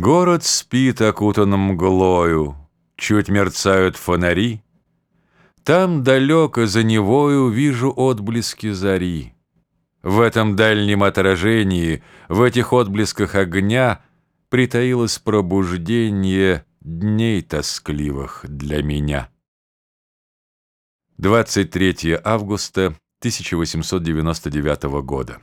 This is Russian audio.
Город спит, окутанным мглою, Чуть мерцают фонари. Там далеко за Невою Вижу отблески зари. В этом дальнем отражении, В этих отблесках огня Притаилось пробуждение Дней тоскливых для меня. 23 августа 1899 года.